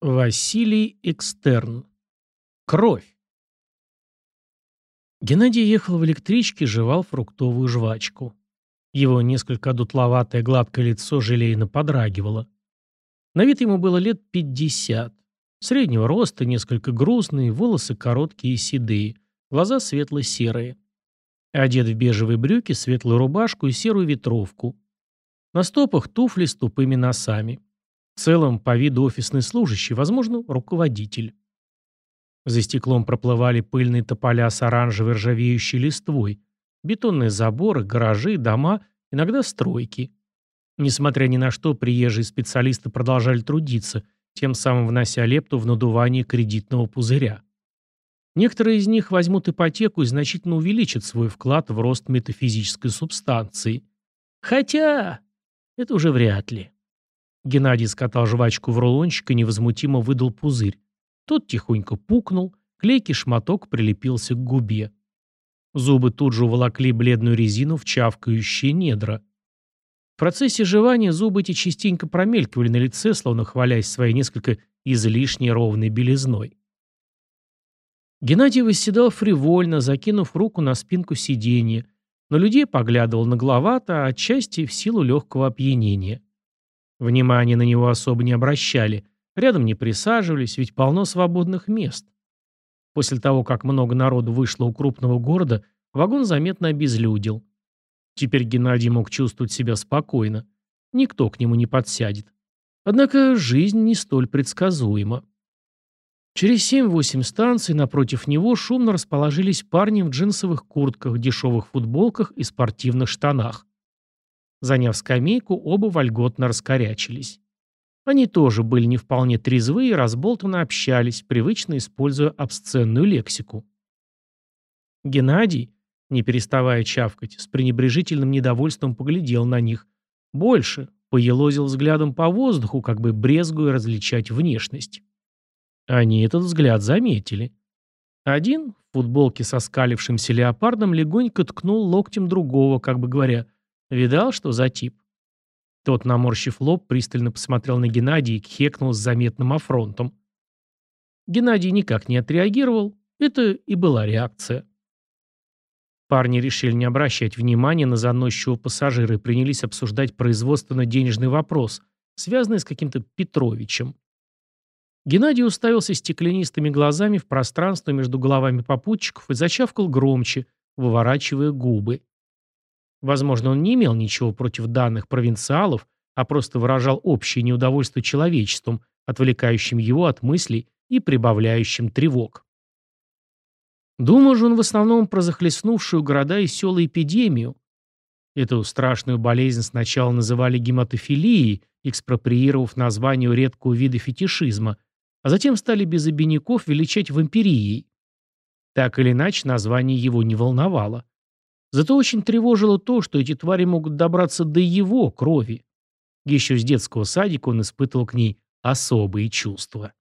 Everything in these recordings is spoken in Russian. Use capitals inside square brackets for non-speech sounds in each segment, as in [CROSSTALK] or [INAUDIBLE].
Василий Экстерн. Кровь. Геннадий ехал в электричке, жевал фруктовую жвачку. Его несколько дутловатое гладкое лицо желейно подрагивало. На вид ему было лет пятьдесят. Среднего роста, несколько грустные, волосы короткие и седые, глаза светло-серые. Одет в бежевые брюки, светлую рубашку и серую ветровку. На стопах туфли с тупыми носами. В целом, по виду офисный служащий, возможно, руководитель. За стеклом проплывали пыльные тополя с оранжевой ржавеющей листвой, бетонные заборы, гаражи, дома, иногда стройки. Несмотря ни на что, приезжие специалисты продолжали трудиться, тем самым внося лепту в надувание кредитного пузыря. Некоторые из них возьмут ипотеку и значительно увеличат свой вклад в рост метафизической субстанции. Хотя это уже вряд ли. Геннадий скатал жвачку в рулончик и невозмутимо выдал пузырь. Тот тихонько пукнул, клейкий шматок прилепился к губе. Зубы тут же уволокли бледную резину в чавкающие недра. В процессе жевания зубы эти частенько промелькивали на лице, словно хвалясь своей несколько излишне ровной белизной. Геннадий восседал фривольно, закинув руку на спинку сиденья, но людей поглядывал нагловато, отчасти в силу легкого опьянения. Внимания на него особо не обращали, рядом не присаживались, ведь полно свободных мест. После того, как много народу вышло у крупного города, вагон заметно обезлюдил. Теперь Геннадий мог чувствовать себя спокойно. Никто к нему не подсядет. Однако жизнь не столь предсказуема. Через 7-8 станций напротив него шумно расположились парни в джинсовых куртках, дешевых футболках и спортивных штанах. Заняв скамейку, оба вольготно раскорячились. Они тоже были не вполне трезвы и разболтанно общались, привычно используя обсценную лексику. Геннадий, не переставая чавкать, с пренебрежительным недовольством поглядел на них. Больше, поелозил взглядом по воздуху, как бы брезгуя различать внешность. Они этот взгляд заметили. Один, в футболке со скалившимся леопардом, легонько ткнул локтем другого, как бы говоря – Видал, что за тип? Тот, наморщив лоб, пристально посмотрел на Геннадия и кхекнул с заметным афронтом. Геннадий никак не отреагировал. Это и была реакция. Парни решили не обращать внимания на заносчивого пассажира и принялись обсуждать производственно-денежный вопрос, связанный с каким-то Петровичем. Геннадий уставился стеклянистыми глазами в пространство между головами попутчиков и зачавкал громче, выворачивая губы. Возможно, он не имел ничего против данных провинциалов, а просто выражал общее неудовольствие человечеством, отвлекающим его от мыслей и прибавляющим тревог. Думал же он в основном про захлестнувшую города и села эпидемию. Эту страшную болезнь сначала называли гематофилией, экспроприировав название редкого вида фетишизма, а затем стали без обиняков величать вампирией. Так или иначе, название его не волновало. Зато очень тревожило то, что эти твари могут добраться до его крови. Еще с детского садика он испытывал к ней особые чувства.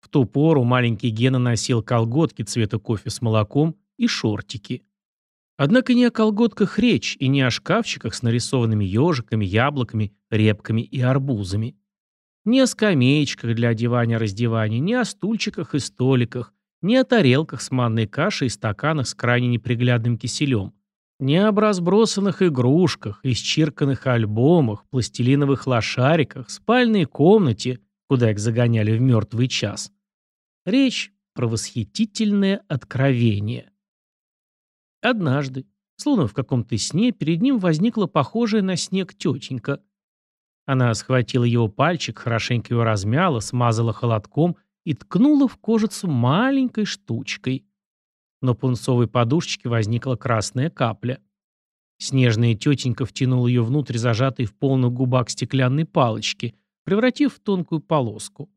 В ту пору маленький Гена носил колготки цвета кофе с молоком и шортики. Однако не о колготках речь и не о шкафчиках с нарисованными ежиками, яблоками, репками и арбузами. Не о скамеечках для одевания-раздевания, не о стульчиках и столиках, не о тарелках с манной кашей и стаканах с крайне неприглядным киселем. Не об разбросанных игрушках, исчирканных альбомах, пластилиновых лошариках, спальной комнате, куда их загоняли в мертвый час. Речь про восхитительное откровение. Однажды, словно в каком-то сне, перед ним возникла похожая на снег тетенька. Она схватила его пальчик, хорошенько его размяла, смазала холодком и ткнула в кожицу маленькой штучкой. На пунцовой подушечке возникла красная капля. Снежная тетенька втянула ее внутрь зажатой в полных губах стеклянной палочки, превратив в тонкую полоску.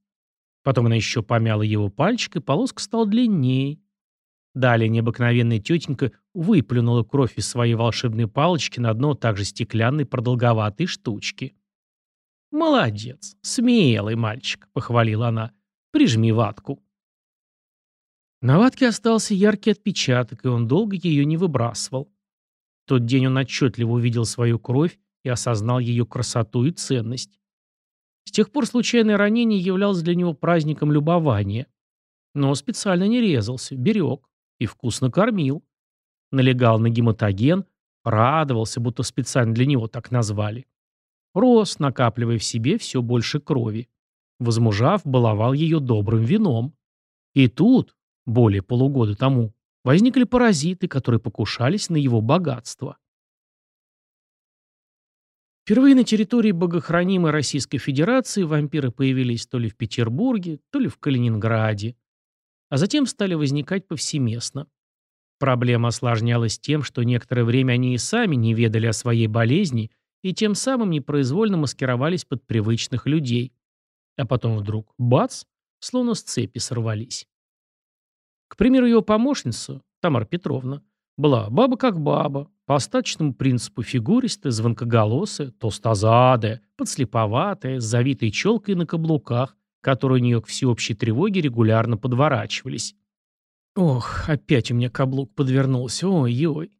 Потом она еще помяла его пальчик, и полоска стала длиннее. Далее необыкновенная тетенька выплюнула кровь из своей волшебной палочки на дно также стеклянной продолговатой штучки. «Молодец, смелый мальчик», — похвалила она. Прижми ватку. На ватке остался яркий отпечаток, и он долго ее не выбрасывал. В тот день он отчетливо увидел свою кровь и осознал ее красоту и ценность. С тех пор случайное ранение являлось для него праздником любования. Но специально не резался, берег и вкусно кормил. Налегал на гематоген, радовался, будто специально для него так назвали. Рос, накапливая в себе все больше крови. Возмужав, баловал ее добрым вином. И тут, более полугода тому, возникли паразиты, которые покушались на его богатство. Впервые на территории богохранимой Российской Федерации вампиры появились то ли в Петербурге, то ли в Калининграде, а затем стали возникать повсеместно. Проблема осложнялась тем, что некоторое время они и сами не ведали о своей болезни и тем самым непроизвольно маскировались под привычных людей. А потом вдруг, бац, словно с цепи сорвались. К примеру, его помощница, Тамара Петровна, была баба как баба, по остаточному принципу фигуристая, звонкоголосая, толстозадая, подслеповатая, с завитой челкой на каблуках, которые у нее к всеобщей тревоге регулярно подворачивались. Ох, опять у меня каблук подвернулся, ой-ой.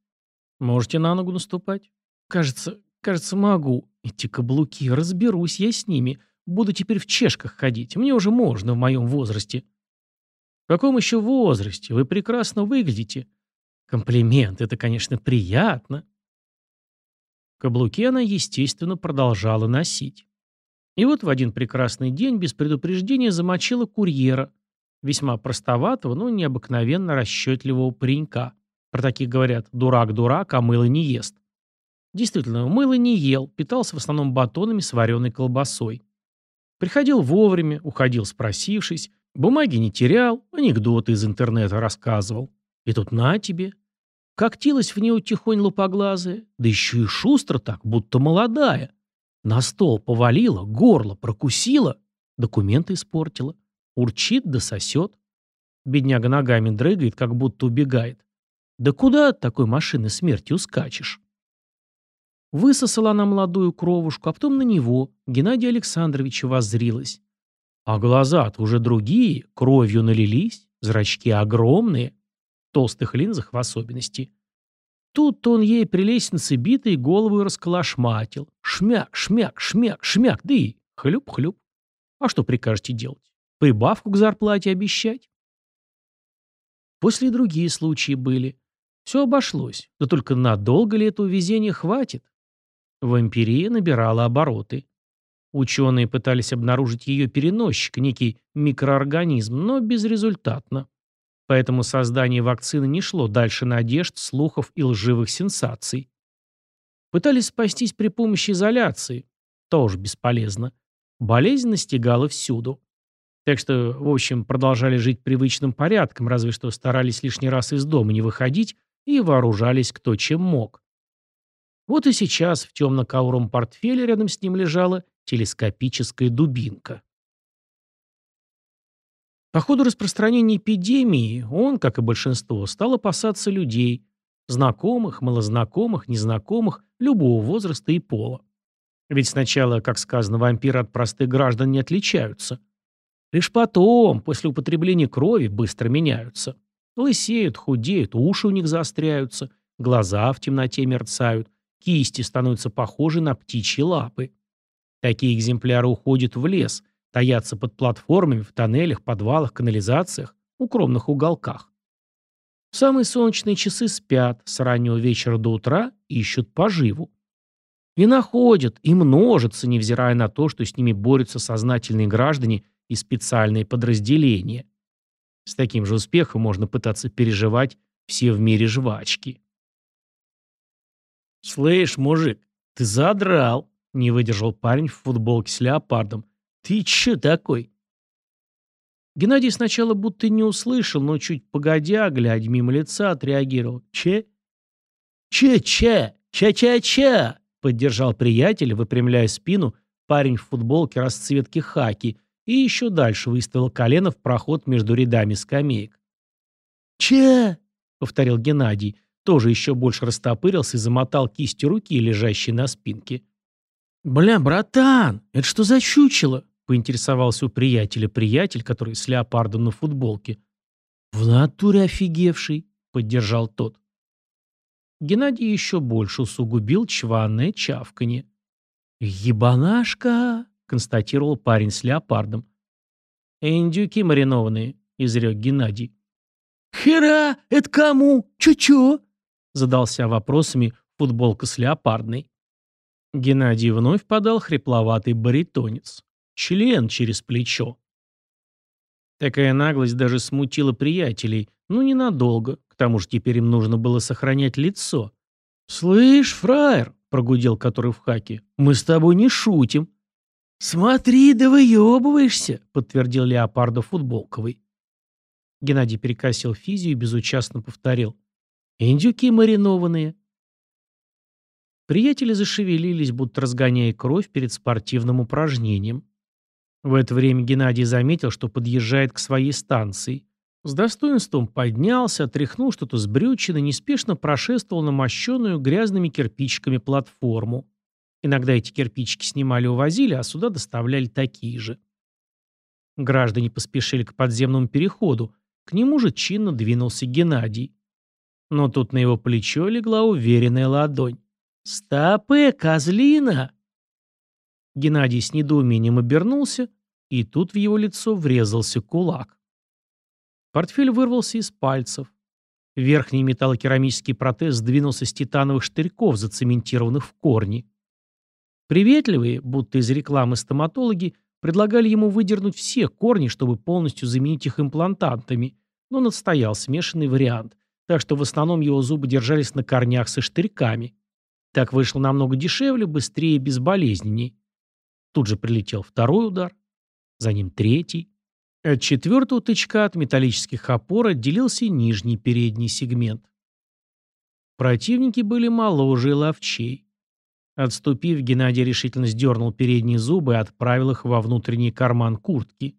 Можете на ногу наступать? Кажется, кажется, могу. Эти каблуки, разберусь я с ними. Буду теперь в чешках ходить. Мне уже можно в моем возрасте. В каком еще возрасте? Вы прекрасно выглядите. Комплимент, это, конечно, приятно. Каблуки она, естественно, продолжала носить. И вот в один прекрасный день без предупреждения замочила курьера, весьма простоватого, но необыкновенно расчетливого паренька. Про таких говорят «дурак-дурак, а мыло не ест». Действительно, мыло не ел, питался в основном батонами с вареной колбасой. Приходил вовремя, уходил спросившись, бумаги не терял, анекдоты из интернета рассказывал. И тут на тебе, Когтилась в него тихонь лупоглазая, да еще и шустро так, будто молодая. На стол повалила, горло прокусила, документы испортила. Урчит да сосет. Бедняга ногами дрыгает, как будто убегает. Да куда от такой машины смерти ускачешь? Высосала она молодую кровушку, а потом на него, Геннадия Александровича, воззрилась. А глаза-то уже другие, кровью налились, зрачки огромные толстых линзах в особенности. Тут он ей при лестнице битой голову расколошматил. Шмяк, шмяк, шмяк, шмяк, да и хлюп-хлюп. А что прикажете делать? Прибавку к зарплате обещать? После и другие случаи были. Все обошлось. Да только надолго ли этого везения хватит? Вампирия набирала обороты. Ученые пытались обнаружить ее переносчик, некий микроорганизм, но безрезультатно. Поэтому создание вакцины не шло дальше надежд, слухов и лживых сенсаций. Пытались спастись при помощи изоляции. Тоже бесполезно. Болезнь настигала всюду. Так что, в общем, продолжали жить привычным порядком, разве что старались лишний раз из дома не выходить и вооружались кто чем мог. Вот и сейчас в темно-кауром портфеле рядом с ним лежала телескопическая дубинка. По ходу распространения эпидемии он, как и большинство, стал опасаться людей, знакомых, малознакомых, незнакомых, любого возраста и пола. Ведь сначала, как сказано, вампиры от простых граждан не отличаются. Лишь потом, после употребления крови, быстро меняются. Лысеют, худеют, уши у них заостряются, глаза в темноте мерцают, кисти становятся похожи на птичьи лапы. Такие экземпляры уходят в лес, Таятся под платформами, в тоннелях, подвалах, канализациях, укромных уголках. В самые солнечные часы спят, с раннего вечера до утра ищут поживу. И находят, и множатся, невзирая на то, что с ними борются сознательные граждане и специальные подразделения. С таким же успехом можно пытаться переживать все в мире жвачки. «Слышь, мужик, ты задрал!» — не выдержал парень в футболке с леопардом, «Ты че такой?» Геннадий сначала будто не услышал, но чуть погодя, глядя мимо лица, отреагировал. «Че?» «Че-че! Ча-ча-ча!» — поддержал приятель, выпрямляя спину, парень в футболке расцветки хаки и еще дальше выставил колено в проход между рядами скамеек. «Че?» — повторил Геннадий, тоже еще больше растопырился и замотал кистью руки, лежащей на спинке. «Бля, братан, это что за чучело?» Поинтересовался у приятеля приятель, который с леопардом на футболке. «В натуре офигевший», — поддержал тот. Геннадий еще больше усугубил чванное чавканье. «Ебанашка! констатировал парень с леопардом. «Индюки маринованные», — изрек Геннадий. «Хера! Это кому? Чё-чё?» — задался вопросами футболка с леопардной. Геннадий вновь подал хрипловатый баритонец. Член через плечо. Такая наглость даже смутила приятелей, ну ненадолго, к тому же теперь им нужно было сохранять лицо. «Слышь, фраер!» — прогудел который в хаке. «Мы с тобой не шутим». «Смотри, да выебываешься!» — подтвердил Леопардо футболковый. Геннадий перекосил физию и безучастно повторил. «Индюки маринованные». Приятели зашевелились, будто разгоняя кровь перед спортивным упражнением. В это время Геннадий заметил, что подъезжает к своей станции. С достоинством поднялся, отряхнул что-то с брючины, неспешно прошествовал на мощенную грязными кирпичиками платформу. Иногда эти кирпичики снимали и увозили, а сюда доставляли такие же. Граждане поспешили к подземному переходу. К нему же чинно двинулся Геннадий. Но тут на его плечо легла уверенная ладонь. «Стопы, козлина!» Геннадий с недоумением обернулся, и тут в его лицо врезался кулак. Портфель вырвался из пальцев. Верхний металлокерамический протез сдвинулся с титановых штырьков, зацементированных в корни. Приветливые, будто из рекламы стоматологи, предлагали ему выдернуть все корни, чтобы полностью заменить их имплантантами, но настоял смешанный вариант, так что в основном его зубы держались на корнях со штырьками. Так вышло намного дешевле, быстрее и безболезненней. Тут же прилетел второй удар, за ним третий. От четвертого тычка от металлических опор отделился нижний передний сегмент. Противники были моложе и ловчей. Отступив, Геннадий решительно сдернул передние зубы и отправил их во внутренний карман куртки.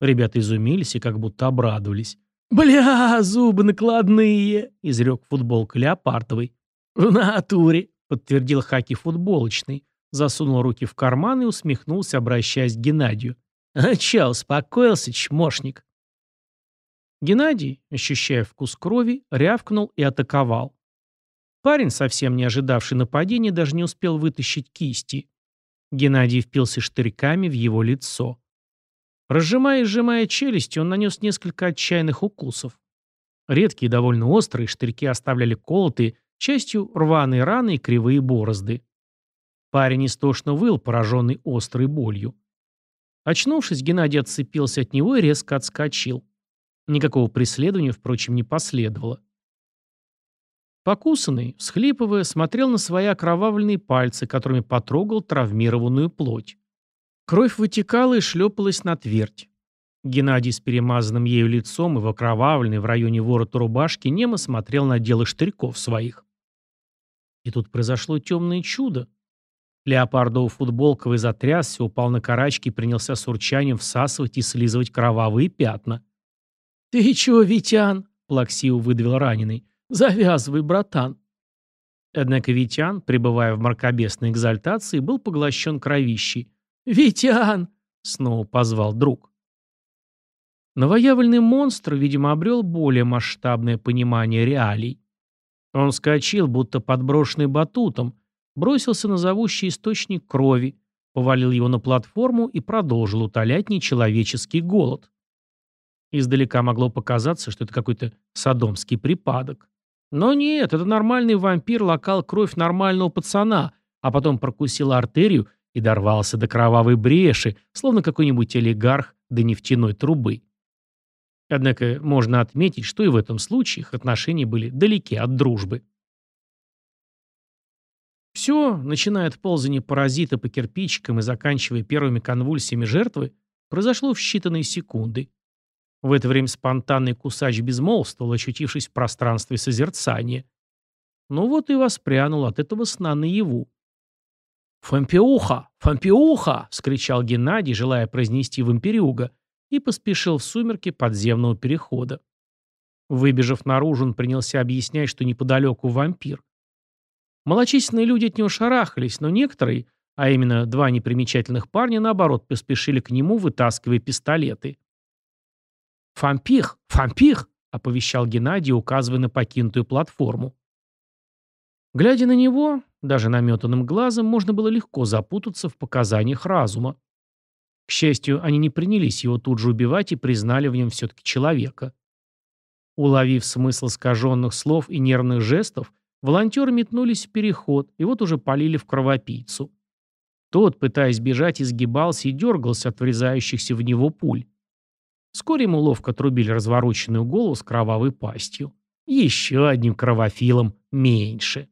Ребята изумились и как будто обрадовались. «Бля, зубы накладные!» — изрек футболка Леопардовый. «В натуре!» — подтвердил Хаки футболочный, засунул руки в карман и усмехнулся, обращаясь к Геннадию. «А чё, успокоился, чмошник?» Геннадий, ощущая вкус крови, рявкнул и атаковал. Парень, совсем не ожидавший нападения, даже не успел вытащить кисти. Геннадий впился штырьками в его лицо. Разжимая и сжимая челюсти, он нанес несколько отчаянных укусов. Редкие довольно острые штырьки оставляли колотые, частью рваные раны и кривые борозды. Парень истошно выл, пораженный острой болью. Очнувшись, Геннадий отцепился от него и резко отскочил. Никакого преследования, впрочем, не последовало. Покусанный, всхлипывая, смотрел на свои окровавленные пальцы, которыми потрогал травмированную плоть. Кровь вытекала и шлепалась на твердь. Геннадий с перемазанным ею лицом и в окровавленной в районе ворота рубашки немо смотрел на дело штырьков своих. И тут произошло темное чудо. Леопардов футболковый затрясся, упал на карачки и принялся с урчанием всасывать и слизывать кровавые пятна. «Ты чего, Витян?» — плаксиво выдавил раненый. «Завязывай, братан». Однако Витян, пребывая в мракобесной экзальтации, был поглощен кровищей. «Витян!» — снова позвал друг. Новоявленный монстр, видимо, обрел более масштабное понимание реалий. Он вскочил, будто подброшенный батутом, бросился на зовущий источник крови, повалил его на платформу и продолжил утолять нечеловеческий голод. Издалека могло показаться, что это какой-то садомский припадок. Но нет, это нормальный вампир локал кровь нормального пацана, а потом прокусил артерию и дорвался до кровавой бреши, словно какой-нибудь олигарх до нефтяной трубы. Однако можно отметить, что и в этом случае их отношения были далеки от дружбы. Все, начиная от ползания паразита по кирпичикам и заканчивая первыми конвульсиями жертвы, произошло в считанные секунды. В это время спонтанный кусач безмолвствовал, ощутившись в пространстве созерцания. Ну вот и воспрянул от этого сна наяву. «Фампиуха! Фампиуха!» — скричал Геннадий, желая произнести вампирюга, и поспешил в сумерки подземного перехода. Выбежав наружу, он принялся объяснять, что неподалеку вампир. Малочисленные люди от него шарахались, но некоторые, а именно два непримечательных парня, наоборот, поспешили к нему, вытаскивая пистолеты. «Фампих! Фампих!» — оповещал Геннадий, указывая на покинутую платформу. Глядя на него, Даже наметанным глазом можно было легко запутаться в показаниях разума. К счастью, они не принялись его тут же убивать и признали в нем все-таки человека. Уловив смысл искаженных слов и нервных жестов, волонтеры метнулись в переход и вот уже полили в кровопийцу. Тот, пытаясь бежать, изгибался и дергался от врезающихся в него пуль. Вскоре ему ловко отрубили развороченную голову с кровавой пастью. Еще одним кровофилом меньше.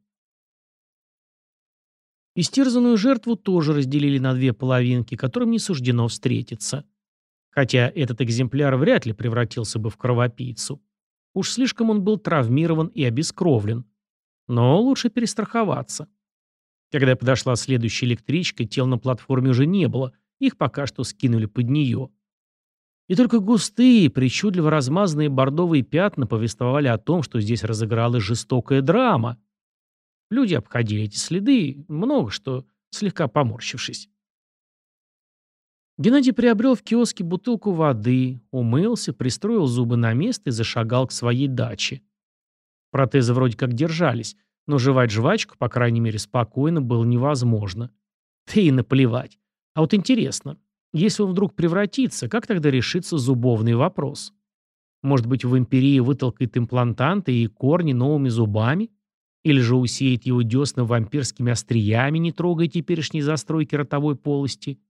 Истерзанную жертву тоже разделили на две половинки, которым не суждено встретиться. Хотя этот экземпляр вряд ли превратился бы в кровопийцу. Уж слишком он был травмирован и обескровлен. Но лучше перестраховаться. Когда подошла следующая электричка, тел на платформе уже не было, их пока что скинули под нее. И только густые, причудливо размазанные бордовые пятна повествовали о том, что здесь разыгралась жестокая драма. Люди обходили эти следы, много что, слегка поморщившись. Геннадий приобрел в киоске бутылку воды, умылся, пристроил зубы на место и зашагал к своей даче. Протезы вроде как держались, но жевать жвачку, по крайней мере, спокойно было невозможно. Да и наплевать. А вот интересно, если он вдруг превратится, как тогда решится зубовный вопрос? Может быть, в империи вытолкает имплантанты и корни новыми зубами? Или же усеет его десна вампирскими остриями, не трогая теперешней застройки ротовой полости?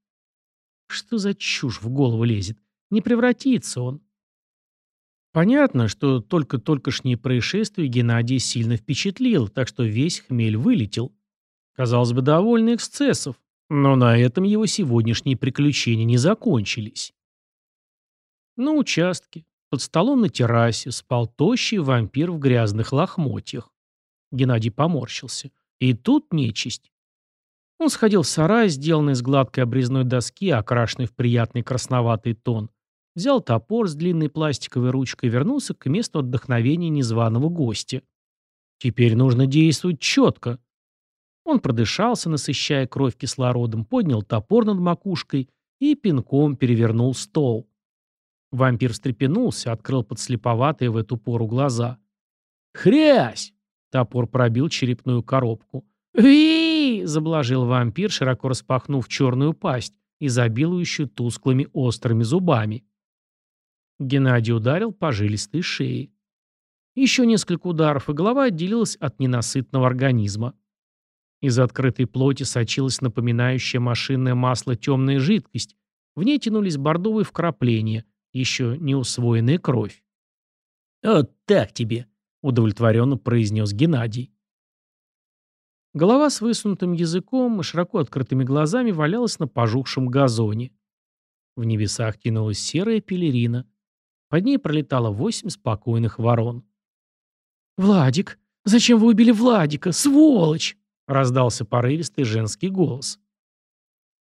Что за чушь в голову лезет? Не превратится он. Понятно, что только-толькошнее происшествие Геннадия сильно впечатлило, так что весь хмель вылетел. Казалось бы, довольный эксцессов, но на этом его сегодняшние приключения не закончились. На участке, под столом на террасе, спал тощий вампир в грязных лохмотьях. Геннадий поморщился. И тут нечисть. Он сходил в сарай, сделанный из гладкой обрезной доски, окрашенной в приятный красноватый тон, взял топор с длинной пластиковой ручкой и вернулся к месту отдохновения незваного гостя. Теперь нужно действовать четко. Он продышался, насыщая кровь кислородом, поднял топор над макушкой и пинком перевернул стол. Вампир встрепенулся, открыл подслеповатые в эту пору глаза. «Хрясь!» Топор пробил черепную коробку. ви заблажил вампир, широко распахнув черную пасть, изобилующую тусклыми острыми зубами. Геннадий ударил по жилистой шее. Еще несколько ударов, и голова отделилась от ненасытного организма. Из открытой плоти сочилась напоминающая машинное масло темная жидкость. В ней тянулись бордовые вкрапления, еще не усвоенная кровь. «Вот так тебе!» — удовлетворенно произнес Геннадий. Голова с высунутым языком и широко открытыми глазами валялась на пожухшем газоне. В небесах тянулась серая пелерина. Под ней пролетало восемь спокойных ворон. «Владик! Зачем вы убили Владика? Сволочь!» — раздался порывистый женский голос.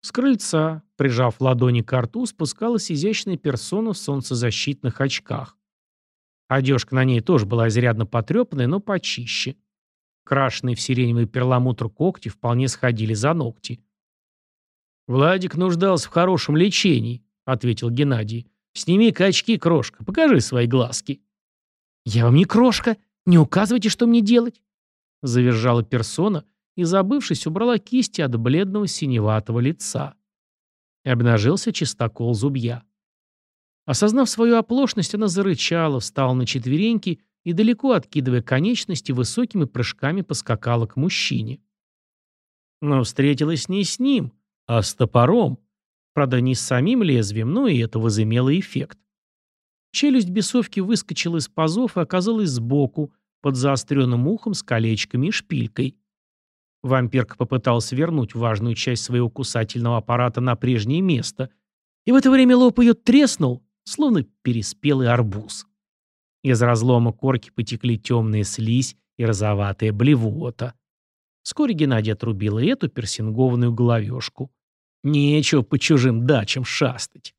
С крыльца, прижав ладони к рту, спускалась изящная персона в солнцезащитных очках. Одежка на ней тоже была изрядно потрепанная, но почище. Крашеные в сиреневый перламутр когти вполне сходили за ногти. «Владик нуждался в хорошем лечении», — ответил Геннадий. «Сними-ка очки, крошка, покажи свои глазки». «Я вам не крошка, не указывайте, что мне делать», — завизжала персона и, забывшись, убрала кисти от бледного синеватого лица. Обнажился чистокол зубья. Осознав свою оплошность, она зарычала, встала на четвереньки и, далеко откидывая конечности, высокими прыжками поскакала к мужчине. Но встретилась не с ним, а с топором. Правда, не с самим лезвием, но и это возымело эффект. Челюсть бесовки выскочила из пазов и оказалась сбоку, под заостренным ухом с колечками и шпилькой. Вампирка попытался вернуть важную часть своего кусательного аппарата на прежнее место, и в это время лоб ее треснул, словно переспелый арбуз. Из разлома корки потекли темные слизь и розоватая блевота. Вскоре Геннадий отрубил и эту персингованную головешку. Нечего по чужим дачам шастать.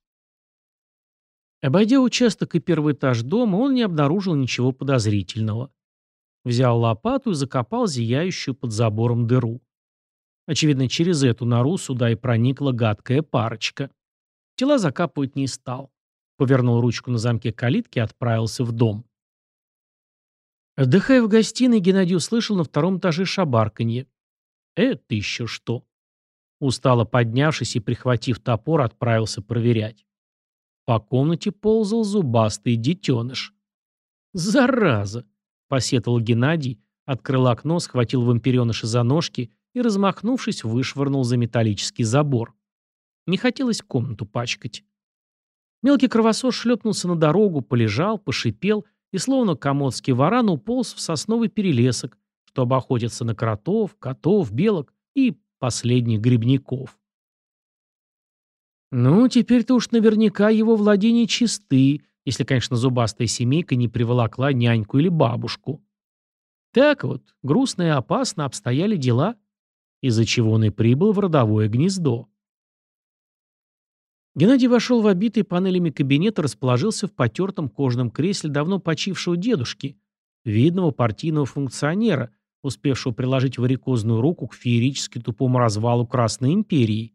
Обойдя участок и первый этаж дома, он не обнаружил ничего подозрительного. Взял лопату и закопал зияющую под забором дыру. Очевидно, через эту нору сюда и проникла гадкая парочка. Тела закапывать не стал. Повернул ручку на замке калитки и отправился в дом. Отдыхая в гостиной, Геннадий услышал на втором этаже шабарканье. Это еще что? Устало поднявшись и прихватив топор, отправился проверять. По комнате ползал зубастый детеныш. «Зараза!» — посетовал Геннадий, открыл окно, схватил вампиреныша за ножки и, размахнувшись, вышвырнул за металлический забор. Не хотелось комнату пачкать. Мелкий кровосос шлепнулся на дорогу, полежал, пошипел и, словно комодский варан, уполз в сосновый перелесок, чтобы охотиться на кротов, котов, белок и последних грибников. Ну, теперь-то уж наверняка его владения чисты, если, конечно, зубастая семейка не приволокла няньку или бабушку. Так вот, грустно и опасно обстояли дела, из-за чего он и прибыл в родовое гнездо. Геннадий вошел в обитый панелями кабинет и расположился в потертом кожаном кресле давно почившего дедушки, видного партийного функционера, успевшего приложить варикозную руку к феерически тупому развалу Красной империи.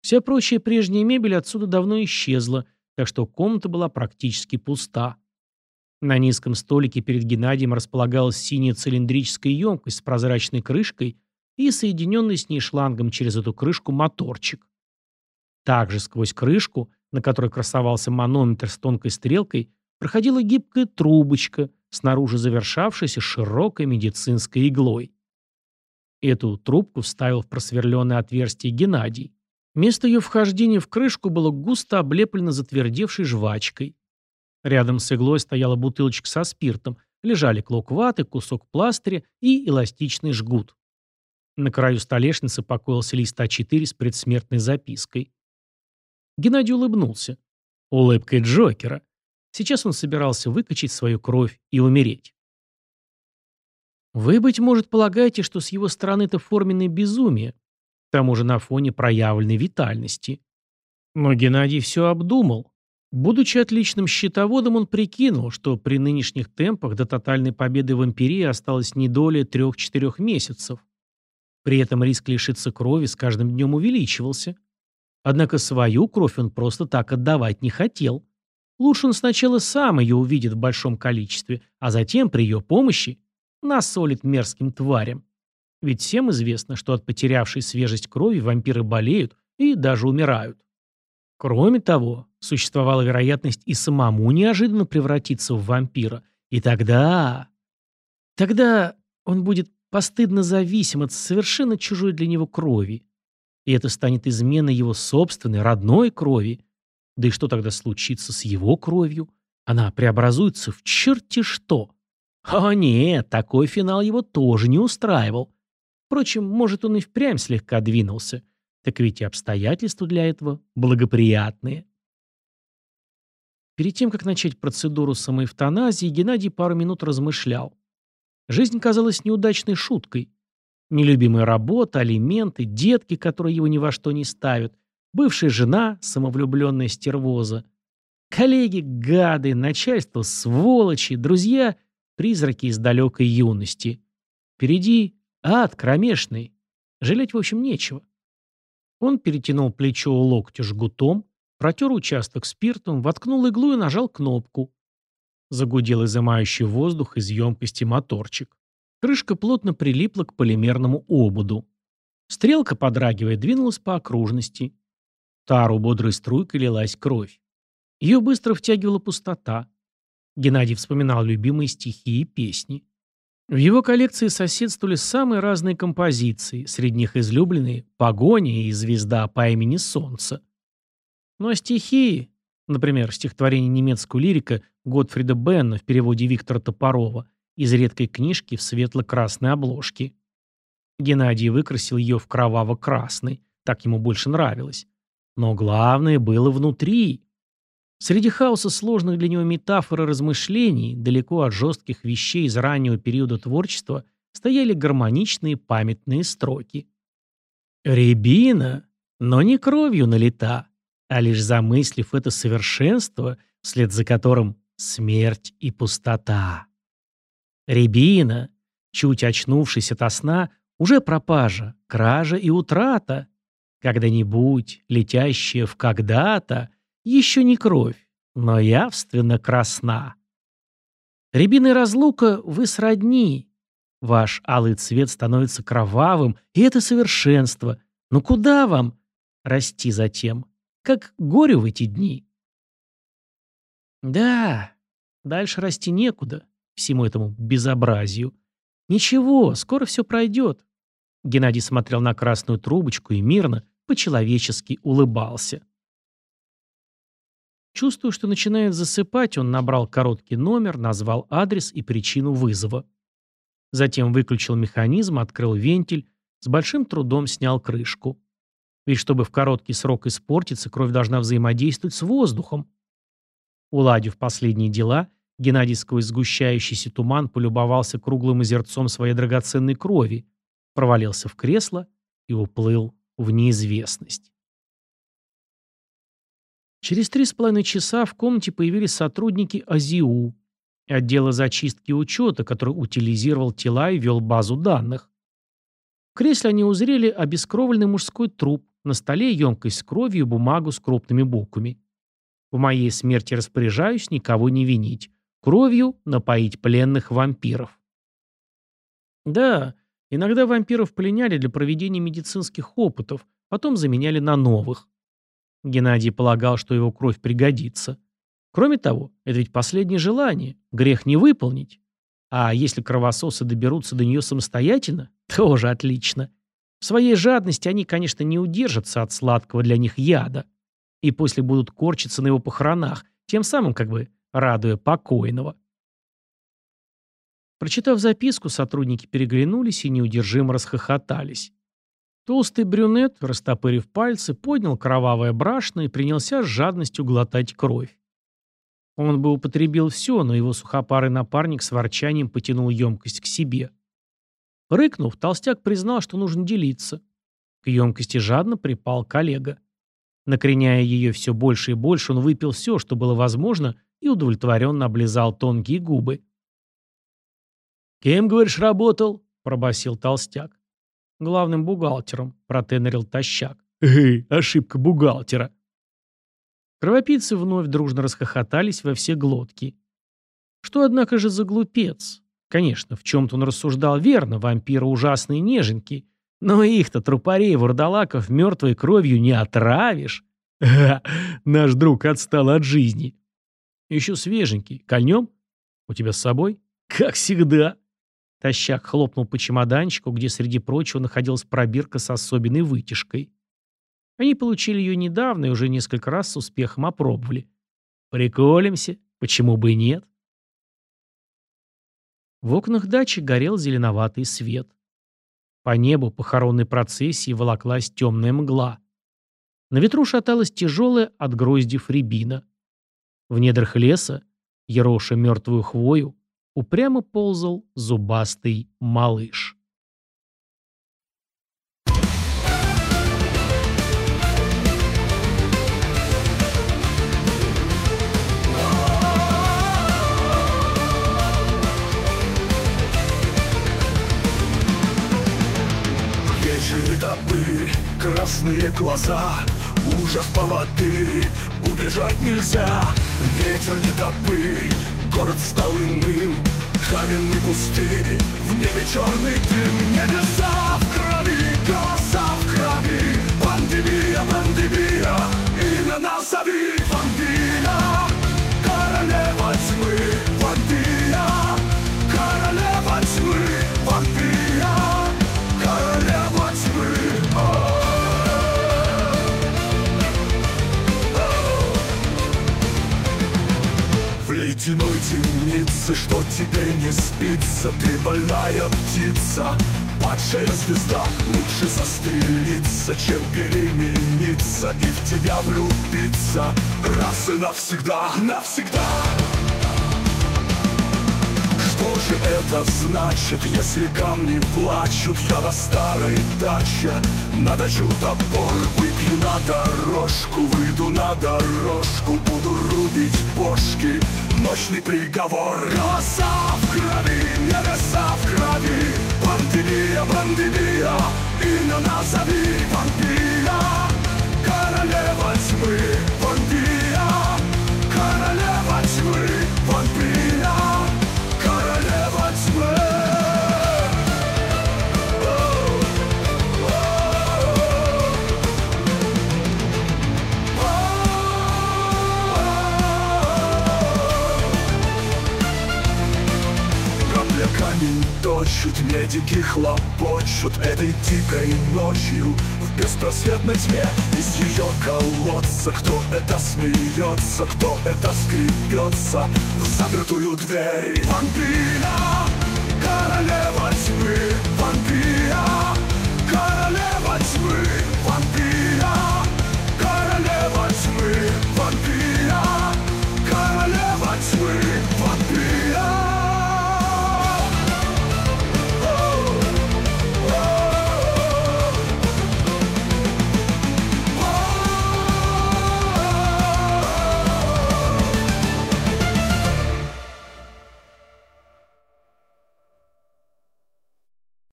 Вся прочая прежняя мебель отсюда давно исчезла, так что комната была практически пуста. На низком столике перед Геннадием располагалась синяя цилиндрическая емкость с прозрачной крышкой и соединенный с ней шлангом через эту крышку моторчик. Также сквозь крышку, на которой красовался манометр с тонкой стрелкой, проходила гибкая трубочка, снаружи завершавшаяся широкой медицинской иглой. Эту трубку вставил в просверленное отверстие Геннадий. Место ее вхождения в крышку было густо облеплено затвердевшей жвачкой. Рядом с иглой стояла бутылочка со спиртом, лежали клок ваты, кусок пластыря и эластичный жгут. На краю столешницы покоился лист А4 с предсмертной запиской. Геннадий улыбнулся. Улыбкой Джокера. Сейчас он собирался выкачать свою кровь и умереть. Вы, быть может, полагаете, что с его стороны это форменное безумие, к тому же на фоне проявленной витальности. Но Геннадий все обдумал. Будучи отличным счетоводом, он прикинул, что при нынешних темпах до тотальной победы в империи осталось не более трех-четырех месяцев. При этом риск лишиться крови с каждым днем увеличивался. Однако свою кровь он просто так отдавать не хотел. Лучше он сначала сам ее увидит в большом количестве, а затем при ее помощи насолит мерзким тварям. Ведь всем известно, что от потерявшей свежесть крови вампиры болеют и даже умирают. Кроме того, существовала вероятность и самому неожиданно превратиться в вампира. И тогда... Тогда он будет постыдно зависим от совершенно чужой для него крови. И это станет изменой его собственной, родной крови. Да и что тогда случится с его кровью? Она преобразуется в черти что. О нет, такой финал его тоже не устраивал. Впрочем, может, он и впрямь слегка двинулся. Так ведь и обстоятельства для этого благоприятные. Перед тем, как начать процедуру самоэвтаназии, Геннадий пару минут размышлял. Жизнь казалась неудачной шуткой. Нелюбимая работа, алименты, детки, которые его ни во что не ставят, бывшая жена, самовлюбленная стервоза, коллеги, гады, начальство, сволочи, друзья, призраки из далекой юности. Впереди Ад кромешный. Жалеть, в общем, нечего. Он перетянул плечо у локтя жгутом, протер участок спиртом, воткнул иглу и нажал кнопку. Загудел изымающий воздух из емкости моторчик. Крышка плотно прилипла к полимерному ободу. Стрелка, подрагивая, двинулась по окружности. Тару бодрой струйкой лилась кровь. Ее быстро втягивала пустота. Геннадий вспоминал любимые стихи и песни. В его коллекции соседствовали самые разные композиции, среди них излюбленные «Погоня» и «Звезда по имени Солнце». Ну а стихи, например, стихотворение немецкого лирика Готфрида Бенна в переводе Виктора Топорова из редкой книжки в светло-красной обложке. Геннадий выкрасил ее в кроваво-красный, так ему больше нравилось. Но главное было внутри. Среди хаоса сложных для него метафор и размышлений, далеко от жестких вещей из раннего периода творчества, стояли гармоничные памятные строки. «Рябина, но не кровью налита, а лишь замыслив это совершенство, вслед за которым смерть и пустота. Рябина, чуть очнувшись ото сна, уже пропажа, кража и утрата. Когда-нибудь, летящая в когда-то, еще не кровь, но явственно красна. Рябиной разлука вы сродни. Ваш алый цвет становится кровавым, и это совершенство. Но куда вам расти затем? Как горе в эти дни. Да, дальше расти некуда, всему этому безобразию. Ничего, скоро все пройдет. Геннадий смотрел на красную трубочку и мирно, по-человечески улыбался. Чувствуя, что начинает засыпать, он набрал короткий номер, назвал адрес и причину вызова. Затем выключил механизм, открыл вентиль, с большим трудом снял крышку. Ведь чтобы в короткий срок испортиться, кровь должна взаимодействовать с воздухом. Уладив последние дела, Геннадий сквозь сгущающийся туман полюбовался круглым озерцом своей драгоценной крови, провалился в кресло и уплыл в неизвестность. Через три с половиной часа в комнате появились сотрудники АЗИУ, отдела зачистки и учета, который утилизировал тела и вел базу данных. В кресле они узрели обескровленный мужской труп, на столе емкость с кровью и бумагу с крупными буквами. В моей смерти распоряжаюсь никого не винить. Кровью напоить пленных вампиров. Да, иногда вампиров пленяли для проведения медицинских опытов, потом заменяли на новых. Геннадий полагал, что его кровь пригодится. Кроме того, это ведь последнее желание, грех не выполнить. А если кровососы доберутся до нее самостоятельно, [LAUGHS] тоже отлично. В своей жадности они, конечно, не удержатся от сладкого для них яда. И после будут корчиться на его похоронах, тем самым как бы радуя покойного. Прочитав записку, сотрудники переглянулись и неудержимо расхохотались. Толстый брюнет, растопырив пальцы, поднял кровавое брашно и принялся с жадностью глотать кровь. Он бы употребил все, но его сухопарый напарник с ворчанием потянул емкость к себе. Рыкнув, толстяк признал, что нужно делиться. К емкости жадно припал коллега. Накреняя ее все больше и больше, он выпил все, что было возможно, и удовлетворенно облизал тонкие губы. «Кем, говоришь, работал?» – пробасил толстяк. «Главным бухгалтером», – протенерил тащак. «Эй, ошибка бухгалтера». Кровопийцы вновь дружно расхохотались во все глотки. Что, однако же, за глупец? Конечно, в чем-то он рассуждал верно, вампиры ужасные неженки. Но их-то, трупарей, вурдалаков, мертвой кровью не отравишь. Ха, наш друг отстал от жизни. Еще свеженький. Кольнем? У тебя с собой? Как всегда. Тащак хлопнул по чемоданчику, где среди прочего находилась пробирка с особенной вытяжкой. Они получили ее недавно и уже несколько раз с успехом опробовали. Приколимся, почему бы и нет? В окнах дачи горел зеленоватый свет. По небу похоронной процессии волоклась темная мгла. На ветру шаталась тяжелая от гроздев рябина. В недрах леса, ероша мертвую хвою, упрямо ползал зубастый малыш. Топырь, красные глаза Ужас поводырь, убежать нельзя. Ветер не топырь, город стал иным Каменный пустырь, в небе черный дым. Небеса в крови, голоса в крови. Пандемия, пандемия, имя назови Вампира, темнице, что тебе не спится? Ты больная птица, падшая звезда. Лучше застрелиться, чем перемениться И в тебя влюбиться. Раз и навсегда, навсегда. Что же это значит, если камни плачут? Я на старой даче Наточу топор, выпью на дорожку Выйду на дорожку, буду рубить бошки Мощный приговор. Голоса в крови, небеса в крови. Пандемия, пандемия, имя назови Вампира, королева тьмы точат, медики хлопочут Этой дикой ночью. В беспросветной тьме Из ее колодца кто это смеется, кто это скребется В закрытую дверь. Вампира, королева тьмы. Вампира, королева тьмы